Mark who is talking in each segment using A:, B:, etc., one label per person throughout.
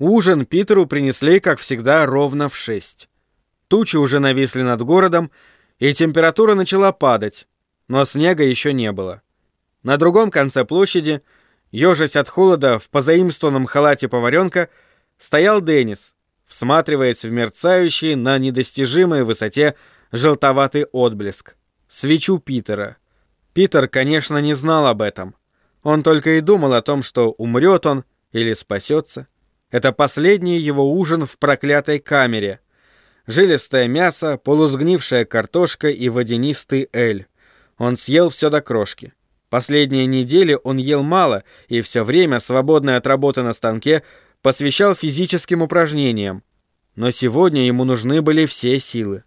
A: Ужин Питеру принесли, как всегда, ровно в шесть. Тучи уже нависли над городом, и температура начала падать, но снега еще не было. На другом конце площади, ежась от холода в позаимствованном халате поваренка, стоял Деннис, всматриваясь в мерцающий на недостижимой высоте желтоватый отблеск. Свечу Питера. Питер, конечно, не знал об этом. Он только и думал о том, что умрет он или спасется. Это последний его ужин в проклятой камере. Жилистое мясо, полусгнившая картошка и водянистый эль. Он съел все до крошки. Последние недели он ел мало и все время, свободное от работы на станке, посвящал физическим упражнениям. Но сегодня ему нужны были все силы.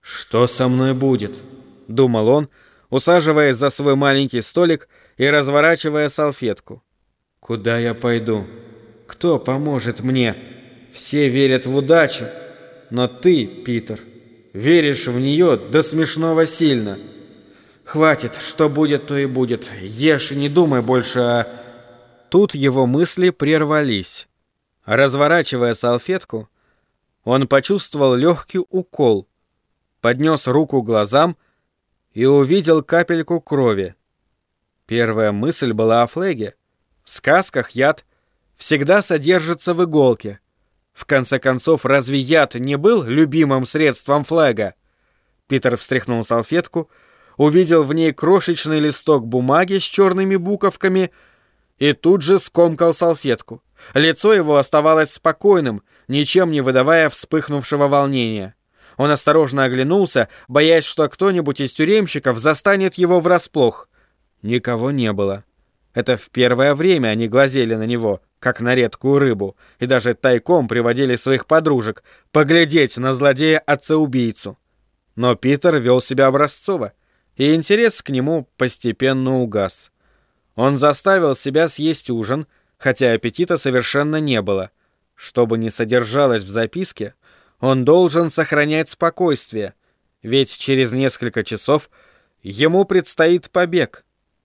A: «Что со мной будет?» — думал он, усаживаясь за свой маленький столик и разворачивая салфетку. «Куда я пойду? Кто поможет мне? Все верят в удачу, но ты, Питер, веришь в нее до смешного сильно. Хватит, что будет, то и будет. Ешь и не думай больше о...» Тут его мысли прервались. Разворачивая салфетку, он почувствовал легкий укол, поднес руку глазам и увидел капельку крови. Первая мысль была о флеге. В сказках яд всегда содержится в иголке. В конце концов, разве яд не был любимым средством флега? Питер встряхнул салфетку, увидел в ней крошечный листок бумаги с черными буковками и тут же скомкал салфетку. Лицо его оставалось спокойным, ничем не выдавая вспыхнувшего волнения. Он осторожно оглянулся, боясь, что кто-нибудь из тюремщиков застанет его врасплох. Никого не было. Это в первое время они глазели на него, как на редкую рыбу, и даже тайком приводили своих подружек поглядеть на злодея-отца-убийцу. Но Питер вел себя образцово, и интерес к нему постепенно угас. Он заставил себя съесть ужин, хотя аппетита совершенно не было. Что бы ни содержалось в записке, он должен сохранять спокойствие, ведь через несколько часов ему предстоит побег.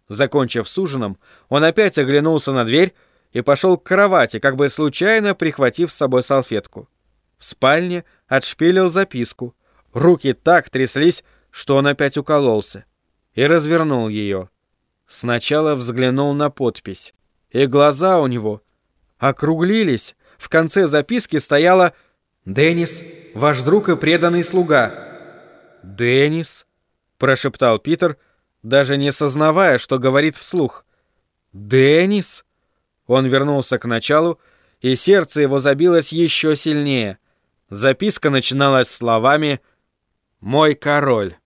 A: Закончив с ужином, он опять оглянулся на дверь и пошел к кровати, как бы случайно прихватив с собой салфетку. В спальне отшпилил записку. Руки так тряслись, что он опять укололся. И развернул ее. Сначала взглянул на подпись. И глаза у него округлились. В конце записки стояло «Деннис, ваш друг и преданный слуга». «Деннис?» – прошептал Питер, даже не сознавая, что говорит вслух. «Деннис?» Он вернулся к началу, и сердце его забилось еще сильнее. Записка начиналась словами «Мой король».